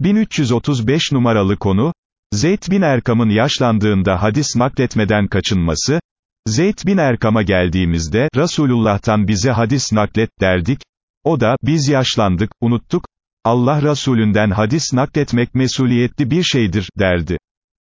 1335 numaralı konu, Zeyd bin Erkam'ın yaşlandığında hadis nakletmeden kaçınması, Zeyd bin Erkam'a geldiğimizde, Resulullah'tan bize hadis naklet, derdik, o da, biz yaşlandık, unuttuk, Allah Resulünden hadis nakletmek mesuliyetli bir şeydir, derdi.